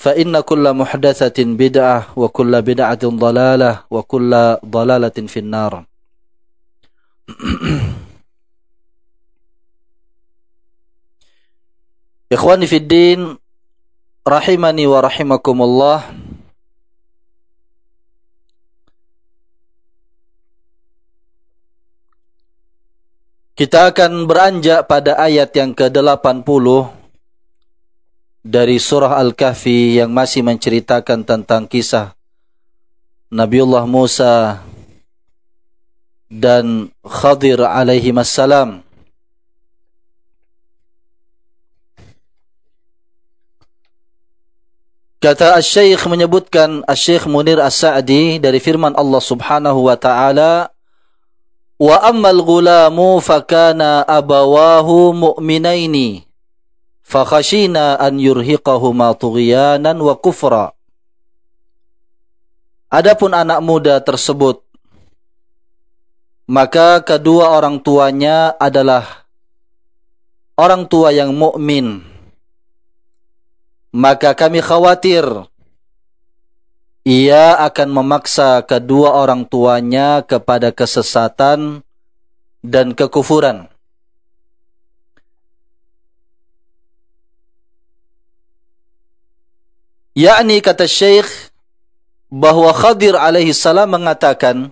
فإن كل محدثة بدعة وكل بدعة ضلالة وكل ضلالة في النار إخواني في الدين rahimani wa rahimakumullah Kita akan beranjak pada ayat yang ke-80 dari surah Al-Kahfi yang masih menceritakan tentang kisah Nabiullah Musa dan Khadir alaihi salam. Kata Asy-Syaikh menyebutkan Asy-Syaikh Munir As-Sa'di dari firman Allah Subhanahu wa taala Wa ammal gulamu fakana abawahu mu'minaini fakhashina an yurhiqahuma tughyanan wa kufra. Adapun anak muda tersebut maka kedua orang tuanya adalah orang tua yang mukmin. Maka kami khawatir ia akan memaksa kedua orang tuanya kepada kesesatan dan kekufuran. Yakni kata Syekh bahwa Khadir alaihi salam mengatakan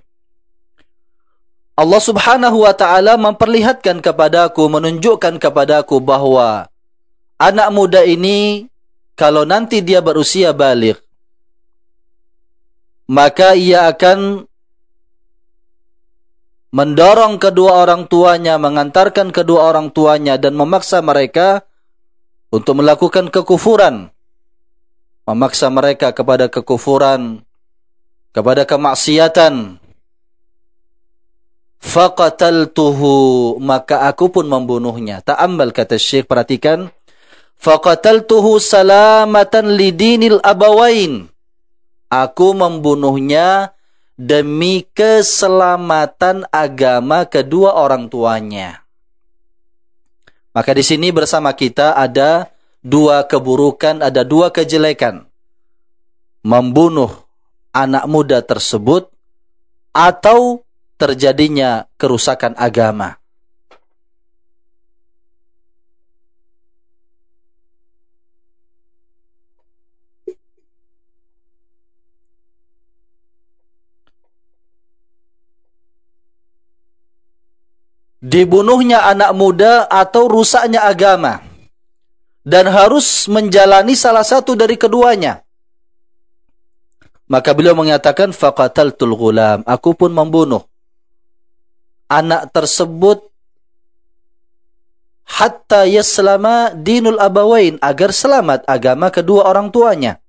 Allah Subhanahu wa taala memperlihatkan kepadaku menunjukkan kepadaku bahwa anak muda ini kalau nanti dia berusia balik maka ia akan mendorong kedua orang tuanya, mengantarkan kedua orang tuanya dan memaksa mereka untuk melakukan kekufuran memaksa mereka kepada kekufuran, kepada kemaksiatan. Faqataltuhu maka aku pun membunuhnya. Ta'ammal kata Syekh perhatikan. Faqataltuhu salamatan lidinil abawain. Aku membunuhnya demi keselamatan agama kedua orang tuanya. Maka di sini bersama kita ada dua keburukan, ada dua kejelekan. Membunuh anak muda tersebut atau terjadinya kerusakan agama. Dibunuhnya anak muda atau rusaknya agama dan harus menjalani salah satu dari keduanya. Maka beliau mengatakan faqataltul ghulam, aku pun membunuh anak tersebut hatta yaslama dinul abawain agar selamat agama kedua orang tuanya.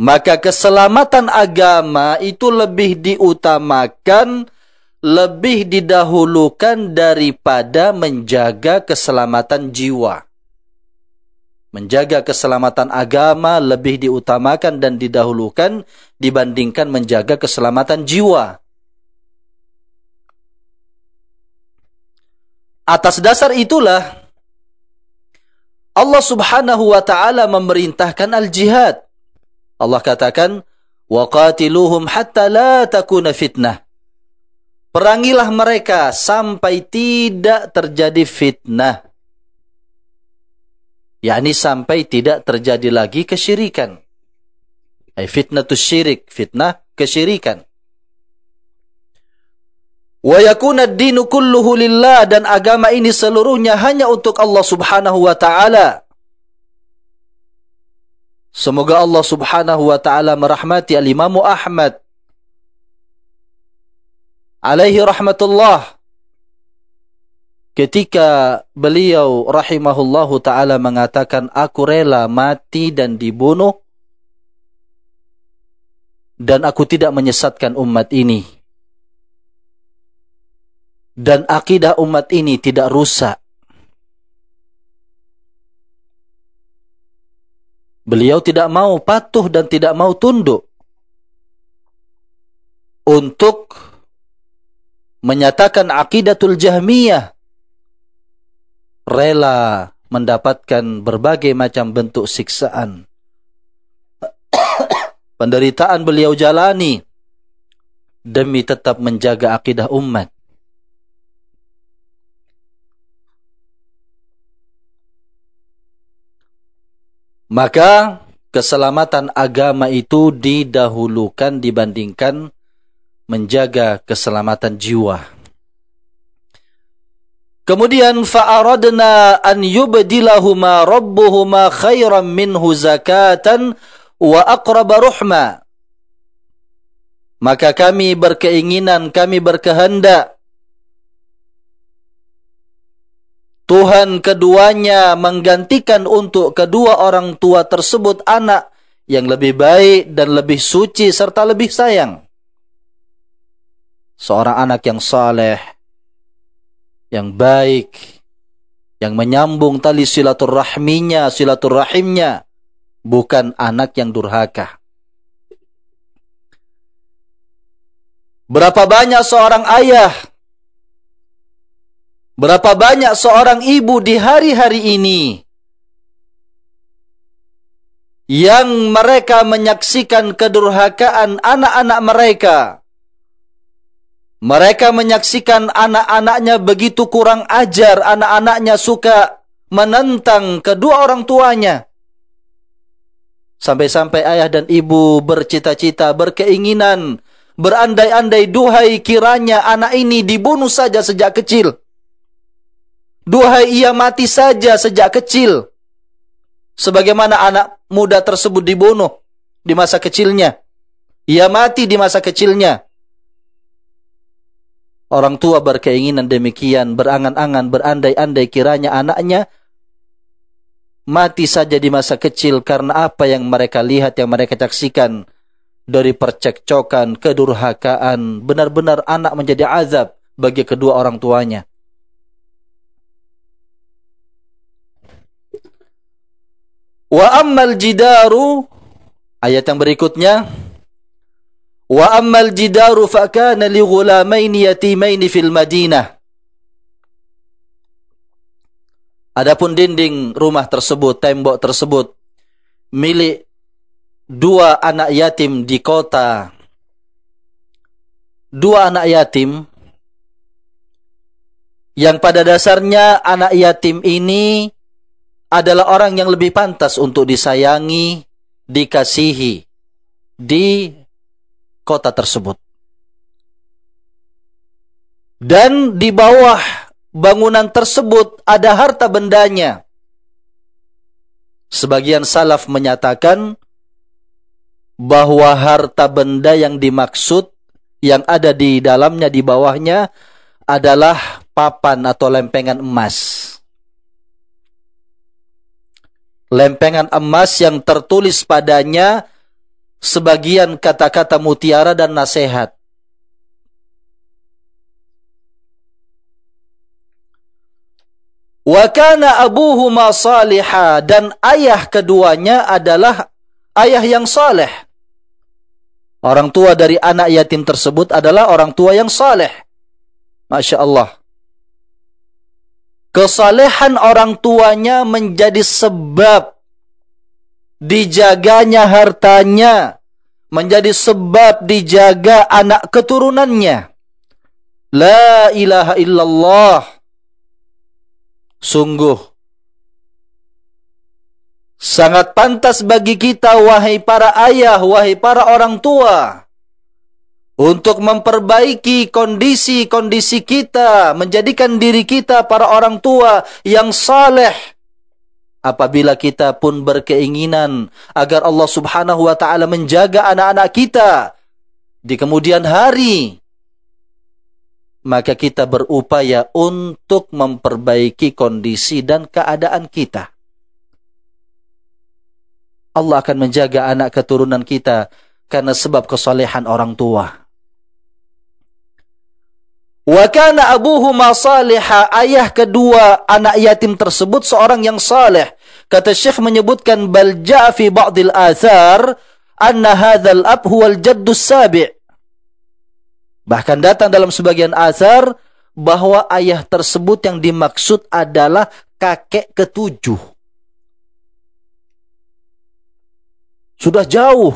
Maka keselamatan agama itu lebih diutamakan, lebih didahulukan daripada menjaga keselamatan jiwa. Menjaga keselamatan agama lebih diutamakan dan didahulukan dibandingkan menjaga keselamatan jiwa. Atas dasar itulah Allah Subhanahu wa taala memerintahkan al-jihad. Allah katakan, "Waqatiluhum hatta la takuna fitnah." Perangilah mereka sampai tidak terjadi fitnah. yakni sampai tidak terjadi lagi kesyirikan. Ay fitnatus syirik, fitnah kesyirikan. Wa yakuna ad-dinu kulluhu lillah dan agama ini seluruhnya hanya untuk Allah Subhanahu wa taala. Semoga Allah Subhanahu wa taala merahmati al-Imam Ahmad alaihi rahmatullah ketika beliau rahimahullahu taala mengatakan aku rela mati dan dibunuh dan aku tidak menyesatkan umat ini dan akidah umat ini tidak rusak. Beliau tidak mau patuh dan tidak mau tunduk untuk menyatakan akidatul jahmiyah rela mendapatkan berbagai macam bentuk siksaan. Penderitaan beliau jalani demi tetap menjaga akidah umat. Maka keselamatan agama itu didahulukan dibandingkan menjaga keselamatan jiwa. Kemudian fa'aradna an yubdilahuma rabbuhuma khairan minhu zakatan wa aqraba ruhma. Maka kami berkeinginan, kami berkehendak Tuhan keduanya menggantikan untuk kedua orang tua tersebut anak yang lebih baik dan lebih suci serta lebih sayang. Seorang anak yang saleh, yang baik, yang menyambung tali silaturahminya, silaturahimnya, bukan anak yang durhaka. Berapa banyak seorang ayah Berapa banyak seorang ibu di hari-hari ini yang mereka menyaksikan kedurhakaan anak-anak mereka. Mereka menyaksikan anak-anaknya begitu kurang ajar, anak-anaknya suka menentang kedua orang tuanya. Sampai-sampai ayah dan ibu bercita-cita, berkeinginan, berandai-andai duhai kiranya anak ini dibunuh saja sejak kecil. Duhai ia mati saja sejak kecil. Sebagaimana anak muda tersebut dibunuh di masa kecilnya. Ia mati di masa kecilnya. Orang tua berkeinginan demikian, berangan-angan, berandai-andai kiranya anaknya mati saja di masa kecil karena apa yang mereka lihat, yang mereka saksikan dari percekcokan, kedurhakaan, benar-benar anak menjadi azab bagi kedua orang tuanya. Wa ammal jidaru ayat yang berikutnya Wa ammal jidaru fa kana li ghulamain yatimain fil Madinah Adapun dinding rumah tersebut, tembok tersebut milik dua anak yatim di kota. Dua anak yatim yang pada dasarnya anak yatim ini adalah orang yang lebih pantas untuk disayangi, dikasihi di kota tersebut. Dan di bawah bangunan tersebut ada harta bendanya. Sebagian salaf menyatakan bahwa harta benda yang dimaksud yang ada di dalamnya di bawahnya adalah papan atau lempengan emas. Lempengan emas yang tertulis padanya sebagian kata-kata mutiara dan nasihat. Wa kana abuhuma salihah dan ayah keduanya adalah ayah yang saleh. Orang tua dari anak yatim tersebut adalah orang tua yang saleh. Masya Allah. Kesalehan orang tuanya menjadi sebab dijaganya hartanya, menjadi sebab dijaga anak keturunannya. La ilaha illallah. Sungguh sangat pantas bagi kita wahai para ayah, wahai para orang tua untuk memperbaiki kondisi-kondisi kita, menjadikan diri kita para orang tua yang saleh. Apabila kita pun berkeinginan agar Allah Subhanahu wa taala menjaga anak-anak kita di kemudian hari, maka kita berupaya untuk memperbaiki kondisi dan keadaan kita. Allah akan menjaga anak keturunan kita karena sebab kesolehan orang tua. Wa kana abuhuma saliha, ayah kedua anak yatim tersebut seorang yang saleh. Kata Syekh menyebutkan bal ja'a fi ba'dil athar anna hadzal ab huwal jaddus sabi' Bahkan datang dalam sebagian asar bahwa ayah tersebut yang dimaksud adalah kakek ketujuh. Sudah jauh.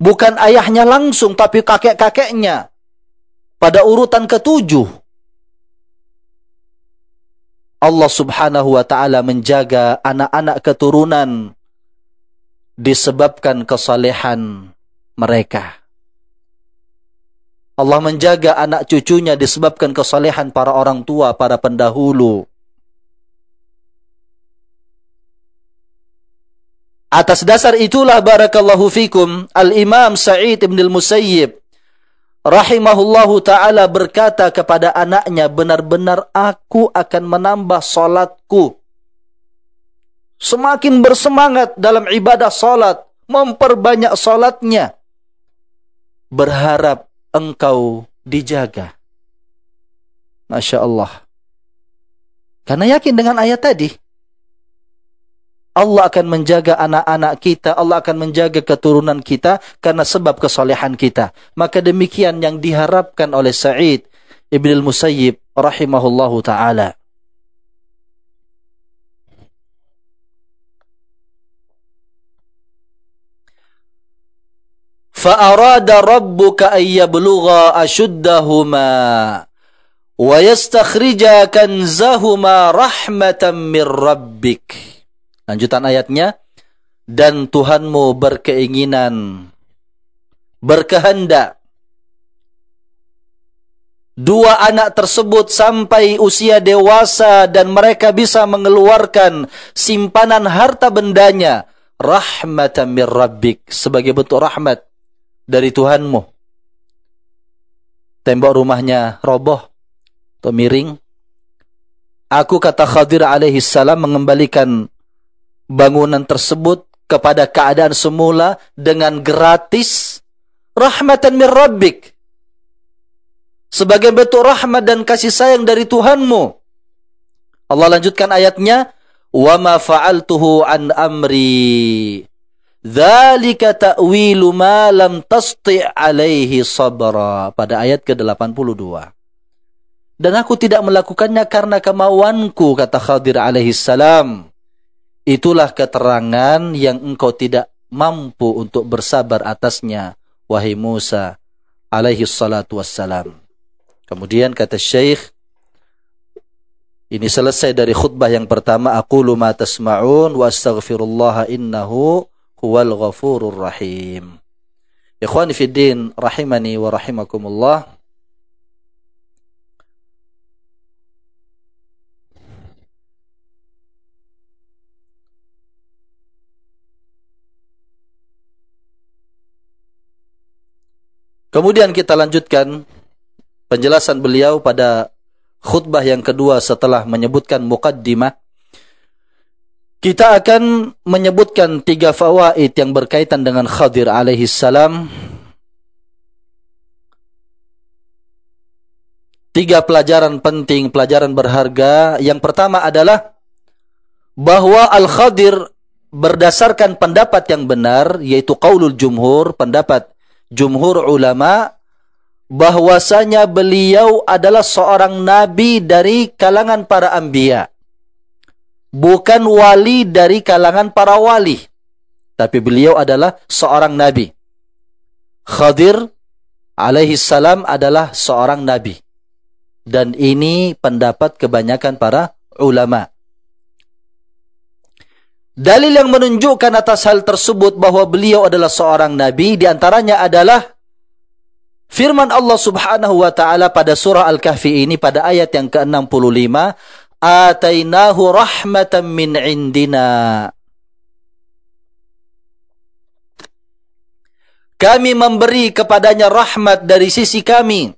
Bukan ayahnya langsung, tapi kakek-kakeknya. Pada urutan ketujuh. Allah subhanahu wa ta'ala menjaga anak-anak keturunan disebabkan kesalehan mereka. Allah menjaga anak cucunya disebabkan kesalehan para orang tua, para pendahulu. Atas dasar itulah barakallahu fikum Al-Imam Sa'id ibn al-Musayyib rahimahullahu taala berkata kepada anaknya benar-benar aku akan menambah salatku semakin bersemangat dalam ibadah salat memperbanyak salatnya berharap engkau dijaga. Masya Allah. Karena yakin dengan ayat tadi. Allah akan menjaga anak-anak kita, Allah akan menjaga keturunan kita karena sebab kesolehan kita. Maka demikian yang diharapkan oleh Sa'id Ibn al-Musayyib rahimahullahu ta'ala. فأراد ربك أن يبلغا أشدهما ويستخرجا كنزهما رحمة من ربك lanjutan ayatnya dan Tuhanmu berkeinginan berkehendak dua anak tersebut sampai usia dewasa dan mereka bisa mengeluarkan simpanan harta bendanya rahmatan mir rabbik sebagai bentuk rahmat dari Tuhanmu. Tembok rumahnya roboh atau miring. Aku kata Khadir alaihi salam mengembalikan bangunan tersebut kepada keadaan semula dengan gratis rahmatan min rabbik. Sebagai bentuk rahmat dan kasih sayang dari Tuhanmu. Allah lanjutkan ayatnya, "Wa ma fa'altuhu an amri." Dzalika ta'wilu ma lam tasti' alaihi sabra pada ayat ke-82. Dan aku tidak melakukannya karena kemauanku kata Khadir alaihi salam. Itulah keterangan yang engkau tidak mampu untuk bersabar atasnya wahai Musa alaihi salatu wassalam. Kemudian kata Syekh ini selesai dari khutbah yang pertama aku ma tasma'un wa astaghfirullah innahu huwal ghafurur rahim. Ikhwani fi din rahimani wa rahimakumullah. Kemudian kita lanjutkan penjelasan beliau pada khutbah yang kedua setelah menyebutkan muqaddimah. Kita akan menyebutkan tiga fawaid yang berkaitan dengan Khadir alaihi salam. Tiga pelajaran penting, pelajaran berharga. Yang pertama adalah bahwa Al-Khadir berdasarkan pendapat yang benar, yaitu qaulul jumhur, pendapat jumhur ulama bahwasanya beliau adalah seorang nabi dari kalangan para anbiya. Bukan wali dari kalangan para wali. Tapi beliau adalah seorang nabi. Khadir alaihi salam adalah seorang nabi. Dan ini pendapat kebanyakan para ulama. Dalil yang menunjukkan atas hal tersebut bahwa beliau adalah seorang nabi di antaranya adalah firman Allah Subhanahu wa taala pada surah Al-Kahfi ini pada ayat yang ke-65, "Atainahu rahmatan min indina." Kami memberi kepadanya rahmat dari sisi kami.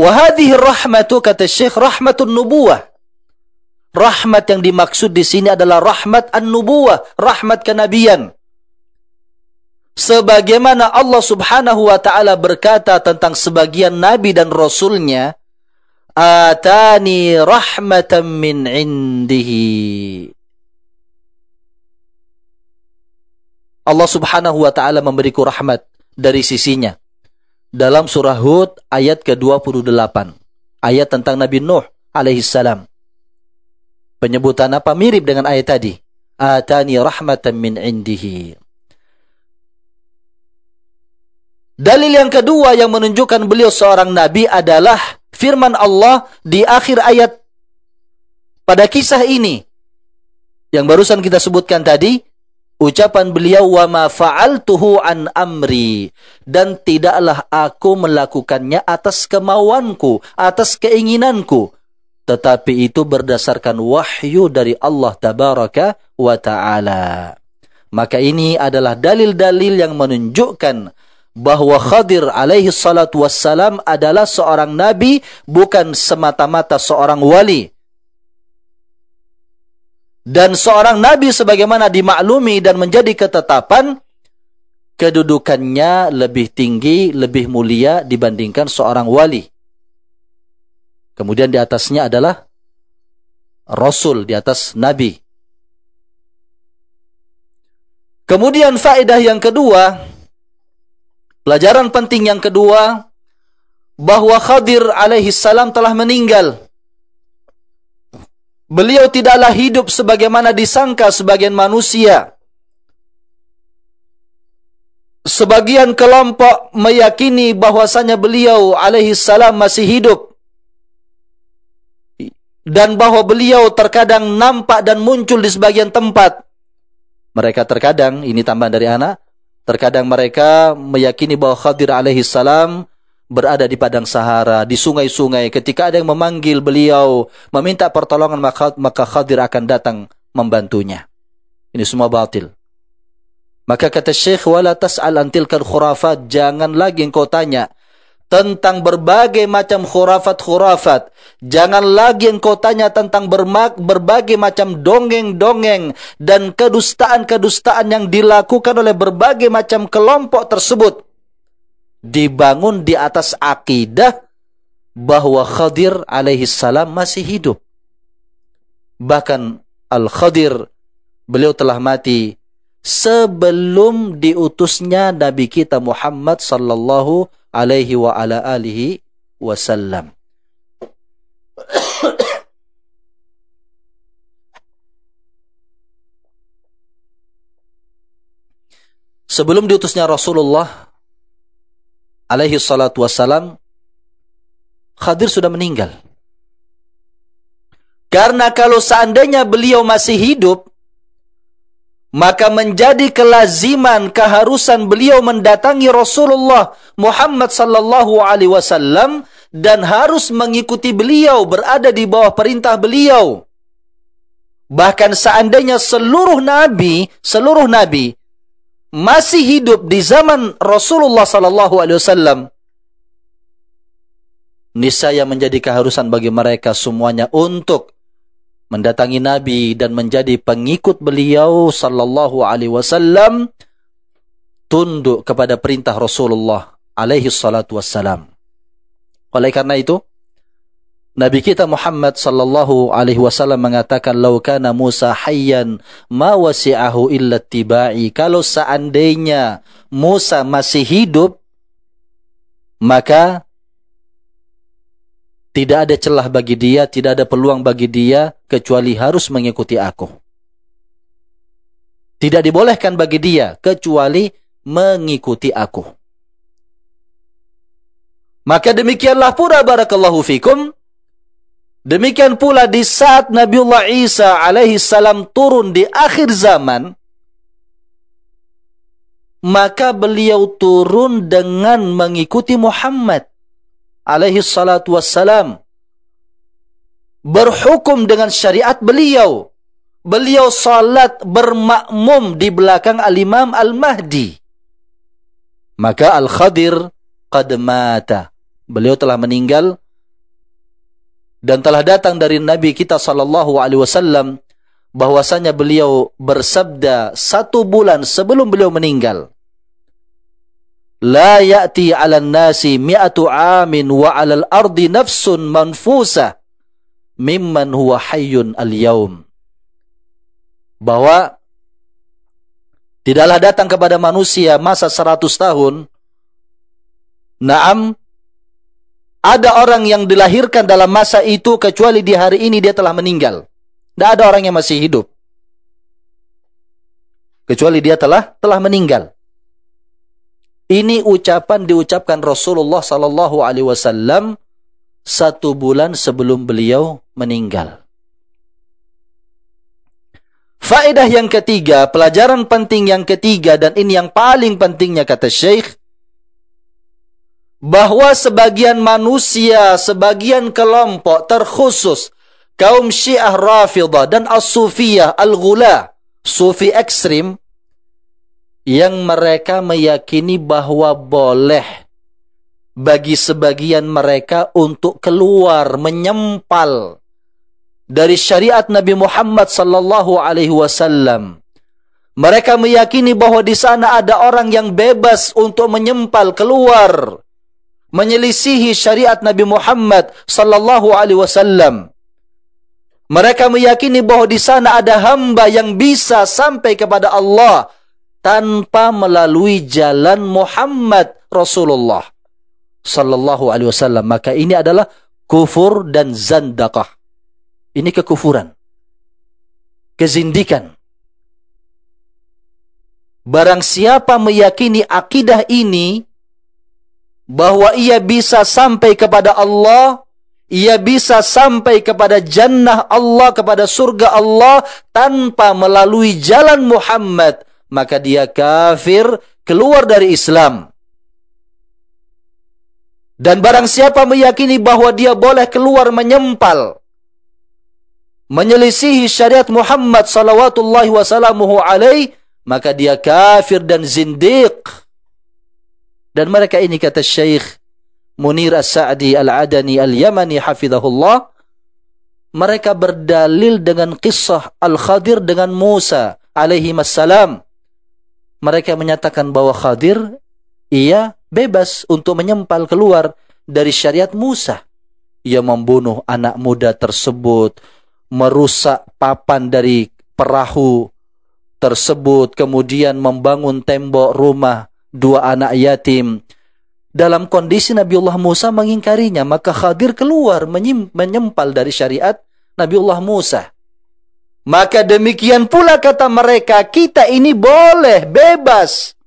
Wahadihi rahmatu kata Syekh rahmatun nubuwah Rahmat yang dimaksud di sini adalah rahmat an-nubuwah, rahmat kenabian. Sebagaimana Allah subhanahu wa ta'ala berkata tentang sebagian nabi dan rasulnya, Atani rahmatan min indihi. Allah subhanahu wa ta'ala memberiku rahmat dari sisinya. Dalam surah Hud ayat ke-28. Ayat tentang Nabi Nuh alaihissalam. Penyebutan apa mirip dengan ayat tadi? Atani rahmatan min indihi. Dalil yang kedua yang menunjukkan beliau seorang nabi adalah firman Allah di akhir ayat pada kisah ini yang barusan kita sebutkan tadi ucapan beliau wa ma fa'altuhu an amri dan tidaklah aku melakukannya atas kemauanku atas keinginanku tetapi itu berdasarkan wahyu dari Allah tabaraka wa taala. Maka ini adalah dalil-dalil yang menunjukkan bahwa Khadir alaihi salatu wassalam adalah seorang nabi bukan semata-mata seorang wali. Dan seorang nabi sebagaimana dimaklumi dan menjadi ketetapan kedudukannya lebih tinggi, lebih mulia dibandingkan seorang wali. Kemudian di atasnya adalah Rasul, di atas Nabi. Kemudian faedah yang kedua, pelajaran penting yang kedua, bahwa Khadir alaihi salam telah meninggal. Beliau tidaklah hidup sebagaimana disangka sebagian manusia. Sebagian kelompok meyakini bahwasanya beliau alaihi salam masih hidup dan bahwa beliau terkadang nampak dan muncul di sebagian tempat. Mereka terkadang, ini tambahan dari anak, terkadang mereka meyakini bahwa Khadir alaihi salam berada di padang Sahara, di sungai-sungai. Ketika ada yang memanggil beliau, meminta pertolongan, maka, Khadir akan datang membantunya. Ini semua batil. Maka kata Syekh, wala tas'al antilkan khurafat, jangan lagi engkau tanya tentang berbagai macam khurafat-khurafat. Jangan lagi engkau tanya tentang berbagai macam dongeng-dongeng dan kedustaan-kedustaan yang dilakukan oleh berbagai macam kelompok tersebut. Dibangun di atas akidah bahwa Khadir alaihi salam masih hidup. Bahkan Al-Khadir, beliau telah mati sebelum diutusnya Nabi kita Muhammad sallallahu alaihi wa ala alihi wasallam. Sebelum diutusnya Rasulullah alaihi salatu wassalam, Khadir sudah meninggal. Karena kalau seandainya beliau masih hidup, maka menjadi kelaziman keharusan beliau mendatangi Rasulullah Muhammad sallallahu alaihi wasallam dan harus mengikuti beliau berada di bawah perintah beliau. Bahkan seandainya seluruh nabi seluruh nabi masih hidup di zaman Rasulullah sallallahu alaihi wasallam niscaya menjadi keharusan bagi mereka semuanya untuk mendatangi Nabi dan menjadi pengikut beliau sallallahu alaihi wasallam tunduk kepada perintah Rasulullah alaihi salatu wassalam. Oleh karena itu, Nabi kita Muhammad sallallahu alaihi wasallam mengatakan lau kana Musa hayyan ma wasi'ahu illa tibai. Kalau seandainya Musa masih hidup maka tidak ada celah bagi dia, tidak ada peluang bagi dia kecuali harus mengikuti aku. Tidak dibolehkan bagi dia kecuali mengikuti aku. Maka demikianlah pula barakallahu fikum. Demikian pula di saat Nabiullah Isa alaihi salam turun di akhir zaman, maka beliau turun dengan mengikuti Muhammad alaihi salatu wassalam berhukum dengan syariat beliau. Beliau salat bermakmum di belakang al-imam al-mahdi. Maka al-khadir qad mata. Beliau telah meninggal dan telah datang dari Nabi kita sallallahu alaihi wasallam bahwasanya beliau bersabda satu bulan sebelum beliau meninggal la ya'ti 'alan nasi mi'atu 'amin wa 'alal ardi nafsun manfusa mimman huwa hayyun bahwa tidaklah datang kepada manusia masa 100 tahun Naam ada orang yang dilahirkan dalam masa itu kecuali di hari ini dia telah meninggal. Tidak ada orang yang masih hidup. Kecuali dia telah telah meninggal. Ini ucapan diucapkan Rasulullah sallallahu alaihi wasallam satu bulan sebelum beliau meninggal. Faedah yang ketiga, pelajaran penting yang ketiga dan ini yang paling pentingnya kata Syekh bahwa sebagian manusia, sebagian kelompok terkhusus kaum Syiah Rafidah dan As-Sufiyah Al-Ghula, sufi ekstrim yang mereka meyakini bahwa boleh bagi sebagian mereka untuk keluar menyempal dari syariat Nabi Muhammad sallallahu alaihi wasallam. Mereka meyakini bahwa di sana ada orang yang bebas untuk menyempal keluar menyelisihi syariat Nabi Muhammad sallallahu alaihi wasallam. Mereka meyakini bahwa di sana ada hamba yang bisa sampai kepada Allah tanpa melalui jalan Muhammad Rasulullah sallallahu alaihi wasallam. Maka ini adalah kufur dan zandaqah. Ini kekufuran kezindikan. Barang siapa meyakini akidah ini bahwa ia bisa sampai kepada Allah ia bisa sampai kepada jannah Allah kepada surga Allah tanpa melalui jalan Muhammad maka dia kafir keluar dari Islam. Dan barang siapa meyakini bahwa dia boleh keluar menyempal menyelisihi syariat Muhammad sallallahu wasallamuhu alaih maka dia kafir dan zindiq. Dan mereka ini kata Syekh Munir As-Sa'di Al-Adani Al-Yamani hafizahullah mereka berdalil dengan kisah Al-Khadir dengan Musa alaihi salam mereka menyatakan bahwa Khadir ia bebas untuk menyempal keluar dari syariat Musa. Ia membunuh anak muda tersebut, merusak papan dari perahu tersebut, kemudian membangun tembok rumah dua anak yatim. Dalam kondisi Nabiullah Musa mengingkarinya, maka Khadir keluar menyempal dari syariat Nabiullah Musa. Maka demikian pula kata mereka, kita ini boleh bebas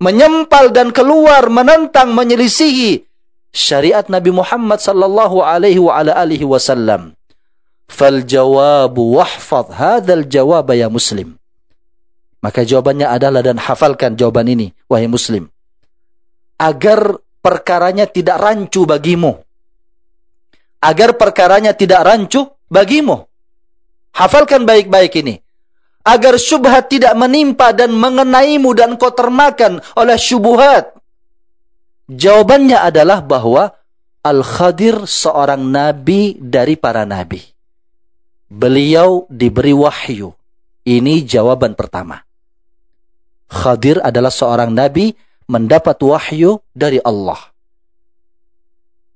menyempal dan keluar menentang menyelisihi syariat Nabi Muhammad sallallahu alaihi wa ala alihi wasallam. Fal jawabu wahfaz hadzal jawab ya muslim. Maka jawabannya adalah dan hafalkan jawaban ini wahai muslim. Agar perkaranya tidak rancu bagimu. Agar perkaranya tidak rancu bagimu. Hafalkan baik-baik ini. agar syubhat tidak menimpa dan mengenaimu dan kau termakan oleh syubhat? Jawabannya adalah bahwa Al-Khadir seorang nabi dari para nabi. Beliau diberi wahyu. Ini jawaban pertama. Khadir adalah seorang nabi mendapat wahyu dari Allah.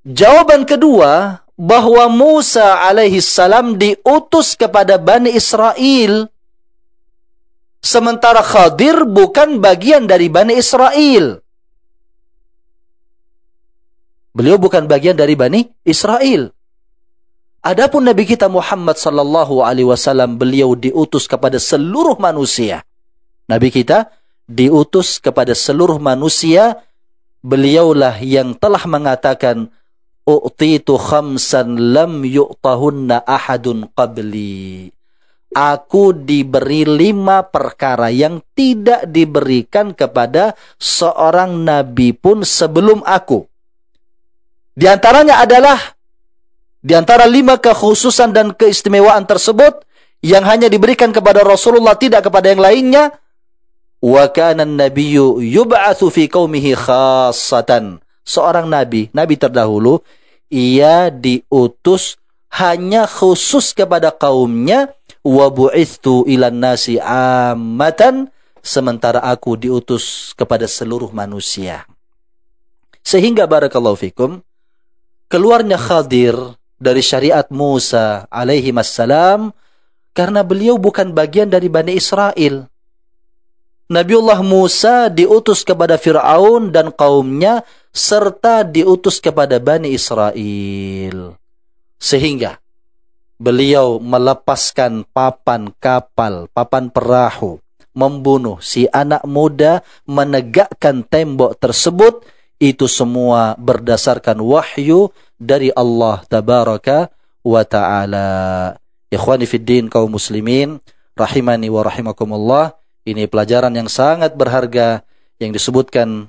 Jawaban kedua, bahwa Musa alaihi salam diutus kepada Bani Israel. Sementara Khadir bukan bagian dari Bani Israel. Beliau bukan bagian dari Bani Israel. Adapun Nabi kita Muhammad sallallahu alaihi wasallam beliau diutus kepada seluruh manusia. Nabi kita diutus kepada seluruh manusia. Beliaulah yang telah mengatakan u'titu khamsan lam yu'tahunna ahadun qabli. Aku diberi lima perkara yang tidak diberikan kepada seorang nabi pun sebelum aku. Di antaranya adalah di antara lima kekhususan dan keistimewaan tersebut yang hanya diberikan kepada Rasulullah tidak kepada yang lainnya. Wa kana an-nabiyyu yub'atsu fi qaumihi khassatan seorang nabi, nabi terdahulu, ia diutus hanya khusus kepada kaumnya wa bu'ithu ilan nasi ammatan sementara aku diutus kepada seluruh manusia. Sehingga barakallahu fikum keluarnya Khadir dari syariat Musa alaihi wassalam karena beliau bukan bagian dari Bani Israel. Nabiullah Musa diutus kepada Fir'aun dan kaumnya serta diutus kepada Bani Israel. Sehingga beliau melepaskan papan kapal, papan perahu, membunuh si anak muda, menegakkan tembok tersebut, itu semua berdasarkan wahyu dari Allah Tabaraka wa Ta'ala. Ikhwani kaum muslimin, rahimani wa rahimakumullah. Ini pelajaran yang sangat berharga yang disebutkan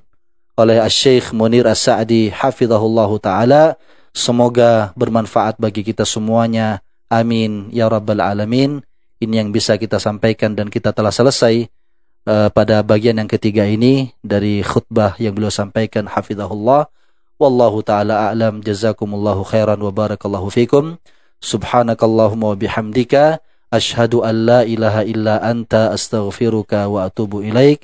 oleh Syekh Munir As-Sa'di hafizahullahu taala. Semoga bermanfaat bagi kita semuanya. Amin ya rabbal alamin. Ini yang bisa kita sampaikan dan kita telah selesai uh, pada bagian yang ketiga ini dari khutbah yang beliau sampaikan hafizahullah. Wallahu taala a'lam. Jazakumullahu khairan wa barakallahu fikum. Subhanakallahumma bihamdika Ashhadu an la ilaha illa anta astaghfiruka wa atubu ilaik.